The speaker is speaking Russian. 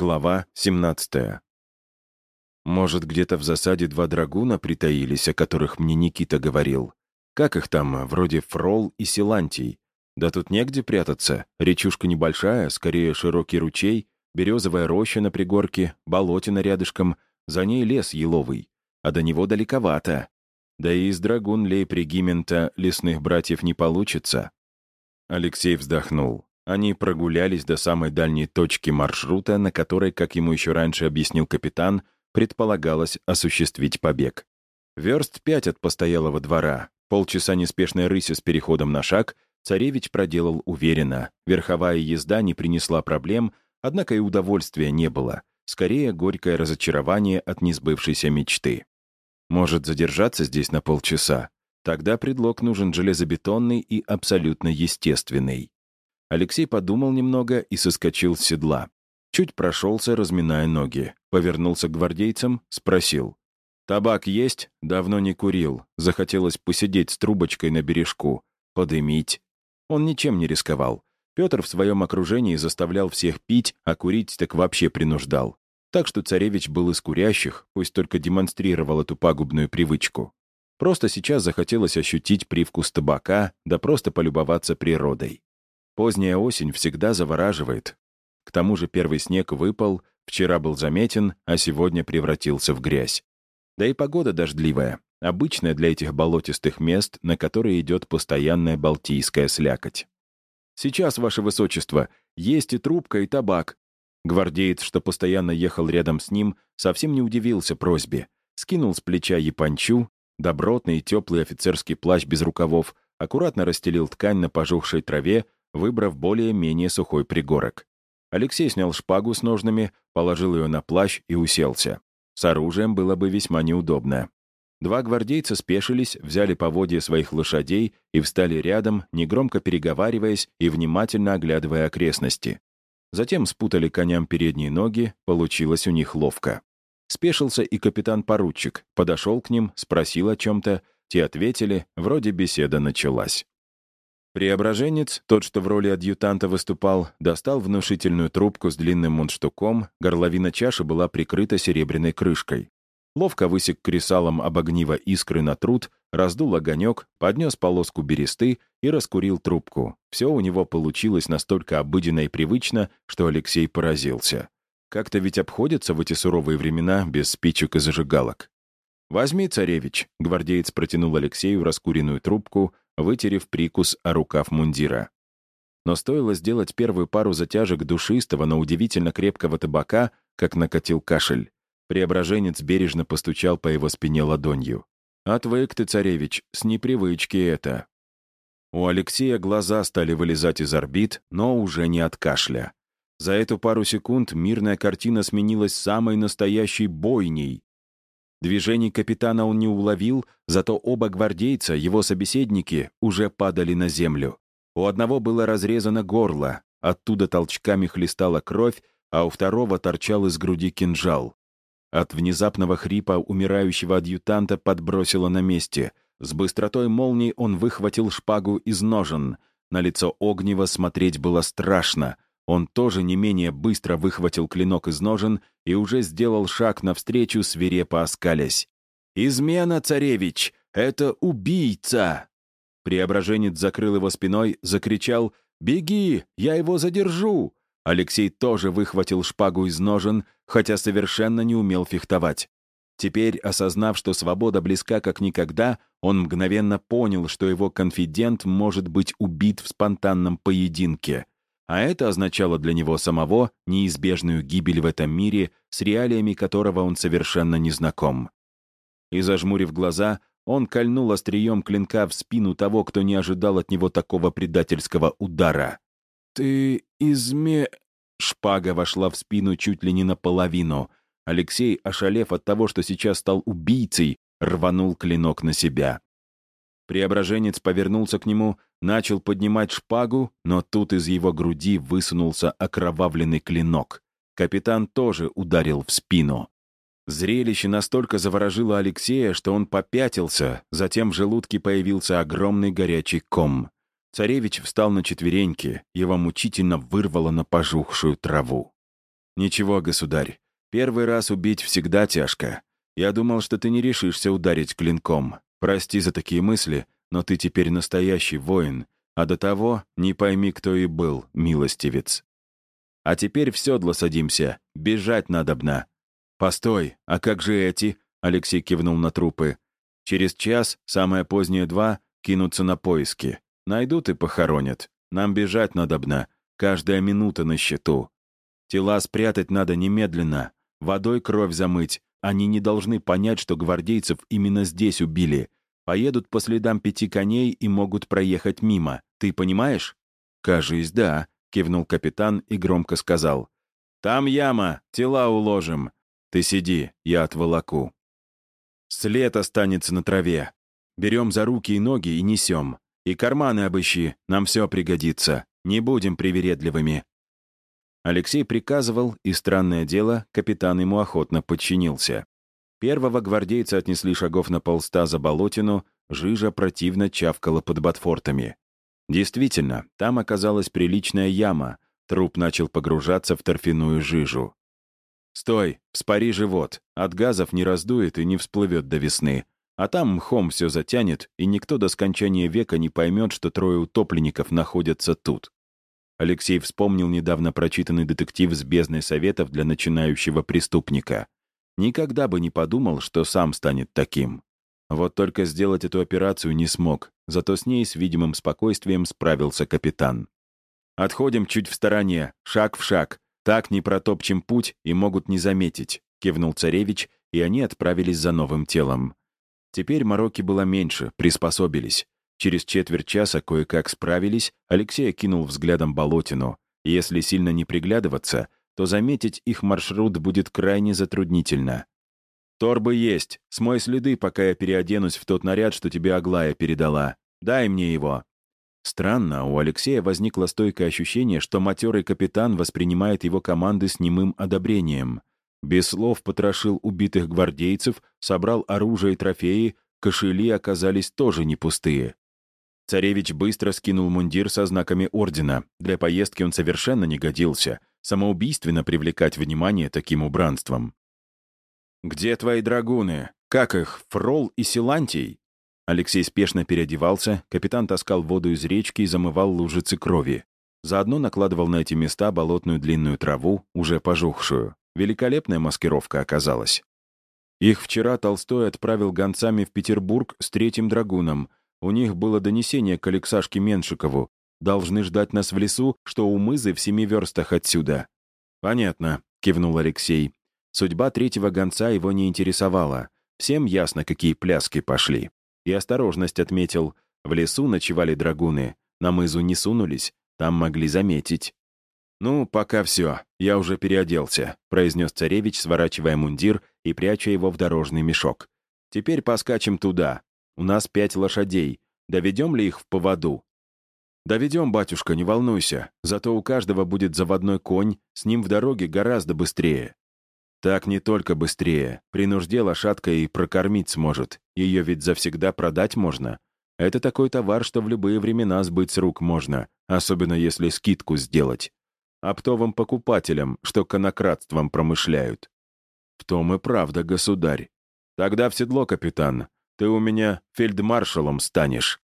Глава 17. Может, где-то в засаде два драгуна притаились, о которых мне Никита говорил. Как их там, вроде Фрол и Силантий? Да тут негде прятаться. Речушка небольшая, скорее широкий ручей, березовая роща на пригорке, болотина рядышком, за ней лес еловый. А до него далековато. Да и из драгун лейб-регимента лесных братьев не получится. Алексей вздохнул. Они прогулялись до самой дальней точки маршрута, на которой, как ему еще раньше объяснил капитан, предполагалось осуществить побег. Верст пять от постоялого двора, полчаса неспешной рыси с переходом на шаг, царевич проделал уверенно. Верховая езда не принесла проблем, однако и удовольствия не было. Скорее, горькое разочарование от несбывшейся мечты. Может задержаться здесь на полчаса? Тогда предлог нужен железобетонный и абсолютно естественный. Алексей подумал немного и соскочил с седла. Чуть прошелся, разминая ноги. Повернулся к гвардейцам, спросил. «Табак есть? Давно не курил. Захотелось посидеть с трубочкой на бережку. Подымить». Он ничем не рисковал. Петр в своем окружении заставлял всех пить, а курить так вообще принуждал. Так что царевич был из курящих, пусть только демонстрировал эту пагубную привычку. Просто сейчас захотелось ощутить привкус табака, да просто полюбоваться природой. Поздняя осень всегда завораживает, к тому же первый снег выпал, вчера был заметен, а сегодня превратился в грязь. Да и погода дождливая, обычная для этих болотистых мест, на которые идет постоянная балтийская слякоть. «Сейчас, ваше высочество, есть и трубка, и табак». Гвардеец, что постоянно ехал рядом с ним, совсем не удивился просьбе. Скинул с плеча япончу, добротный и теплый офицерский плащ без рукавов, аккуратно расстелил ткань на пожухшей траве, выбрав более-менее сухой пригорок. Алексей снял шпагу с ножными, положил ее на плащ и уселся. С оружием было бы весьма неудобно. Два гвардейца спешились, взяли поводья своих лошадей и встали рядом, негромко переговариваясь и внимательно оглядывая окрестности. Затем спутали коням передние ноги, получилось у них ловко. Спешился и капитан-поручик, подошел к ним, спросил о чем-то, те ответили, вроде беседа началась. Преображенец, тот, что в роли адъютанта выступал, достал внушительную трубку с длинным мундштуком, горловина чаши была прикрыта серебряной крышкой. Ловко высек кресалом об огниво искры на труд, раздул огонек, поднес полоску бересты и раскурил трубку. Все у него получилось настолько обыденно и привычно, что Алексей поразился. Как-то ведь обходятся в эти суровые времена без спичек и зажигалок. «Возьми, царевич», — гвардеец протянул Алексею раскуренную трубку, вытерев прикус о рукав мундира. Но стоило сделать первую пару затяжек душистого, но удивительно крепкого табака, как накатил кашель. Преображенец бережно постучал по его спине ладонью. «Отвык ты, царевич, с непривычки это». У Алексея глаза стали вылезать из орбит, но уже не от кашля. За эту пару секунд мирная картина сменилась самой настоящей бойней. Движений капитана он не уловил, зато оба гвардейца, его собеседники, уже падали на землю. У одного было разрезано горло, оттуда толчками хлестала кровь, а у второго торчал из груди кинжал. От внезапного хрипа умирающего адъютанта подбросило на месте. С быстротой молнии он выхватил шпагу из ножен. На лицо Огнева смотреть было страшно — он тоже не менее быстро выхватил клинок из ножен и уже сделал шаг навстречу, свирепо оскалясь. «Измена, царевич! Это убийца!» Преображенец закрыл его спиной, закричал «Беги! Я его задержу!» Алексей тоже выхватил шпагу из ножен, хотя совершенно не умел фехтовать. Теперь, осознав, что свобода близка как никогда, он мгновенно понял, что его конфидент может быть убит в спонтанном поединке а это означало для него самого неизбежную гибель в этом мире, с реалиями которого он совершенно не знаком. И зажмурив глаза, он кольнул острием клинка в спину того, кто не ожидал от него такого предательского удара. «Ты изме...» Шпага вошла в спину чуть ли не наполовину. Алексей, ошалев от того, что сейчас стал убийцей, рванул клинок на себя. Преображенец повернулся к нему, начал поднимать шпагу, но тут из его груди высунулся окровавленный клинок. Капитан тоже ударил в спину. Зрелище настолько заворожило Алексея, что он попятился, затем в желудке появился огромный горячий ком. Царевич встал на четвереньки, его мучительно вырвало на пожухшую траву. «Ничего, государь. Первый раз убить всегда тяжко. Я думал, что ты не решишься ударить клинком. Прости за такие мысли, но ты теперь настоящий воин, а до того не пойми, кто и был, милостивец. А теперь в седло садимся, бежать надобно». «Постой, а как же эти?» — Алексей кивнул на трупы. «Через час, самое позднее два, кинутся на поиски. Найдут и похоронят. Нам бежать надобно. Каждая минута на счету. Тела спрятать надо немедленно. Водой кровь замыть. Они не должны понять, что гвардейцев именно здесь убили. Поедут по следам пяти коней и могут проехать мимо. Ты понимаешь? «Кажись, да», — кивнул капитан и громко сказал. «Там яма, тела уложим. Ты сиди, я отволоку». След останется на траве. Берем за руки и ноги и несем. И карманы обыщи, нам все пригодится. Не будем привередливыми». Алексей приказывал, и, странное дело, капитан ему охотно подчинился. Первого гвардейца отнесли шагов на полста за болотину, жижа противно чавкала под ботфортами. Действительно, там оказалась приличная яма, труп начал погружаться в торфяную жижу. «Стой, вспори живот, от газов не раздует и не всплывет до весны, а там мхом все затянет, и никто до скончания века не поймет, что трое утопленников находятся тут. Алексей вспомнил недавно прочитанный детектив с бездной советов для начинающего преступника. Никогда бы не подумал, что сам станет таким. Вот только сделать эту операцию не смог, зато с ней с видимым спокойствием справился капитан. «Отходим чуть в стороне, шаг в шаг. Так не протопчем путь и могут не заметить», — кивнул царевич, и они отправились за новым телом. Теперь мороки было меньше, приспособились. Через четверть часа кое-как справились, Алексей окинул взглядом болотину. Если сильно не приглядываться, то заметить их маршрут будет крайне затруднительно. «Торбы есть. Смой следы, пока я переоденусь в тот наряд, что тебе Аглая передала. Дай мне его». Странно, у Алексея возникло стойкое ощущение, что матерый капитан воспринимает его команды с немым одобрением. Без слов потрошил убитых гвардейцев, собрал оружие и трофеи, кошели оказались тоже не пустые. Царевич быстро скинул мундир со знаками ордена. Для поездки он совершенно не годился. Самоубийственно привлекать внимание таким убранством. «Где твои драгуны? Как их, Фрол и Силантий?» Алексей спешно переодевался, капитан таскал воду из речки и замывал лужицы крови. Заодно накладывал на эти места болотную длинную траву, уже пожухшую. Великолепная маскировка оказалась. Их вчера Толстой отправил гонцами в Петербург с третьим драгуном. У них было донесение к Алексашке Меншикову. Должны ждать нас в лесу, что у мызы в семи верстах отсюда. «Понятно», — кивнул Алексей. Судьба третьего гонца его не интересовала. Всем ясно, какие пляски пошли. И осторожность отметил. В лесу ночевали драгуны. На мызу не сунулись, там могли заметить. «Ну, пока все. Я уже переоделся», — произнес царевич, сворачивая мундир и пряча его в дорожный мешок. «Теперь поскачем туда. У нас пять лошадей. Доведем ли их в поводу?» «Доведем, батюшка, не волнуйся. Зато у каждого будет заводной конь, с ним в дороге гораздо быстрее». «Так не только быстрее. При нужде лошадка и прокормить сможет. Ее ведь завсегда продать можно. Это такой товар, что в любые времена сбыть с рук можно, особенно если скидку сделать оптовым покупателям, что конократством промышляют. В том и правда, государь. Тогда в седло, капитан. Ты у меня фельдмаршалом станешь.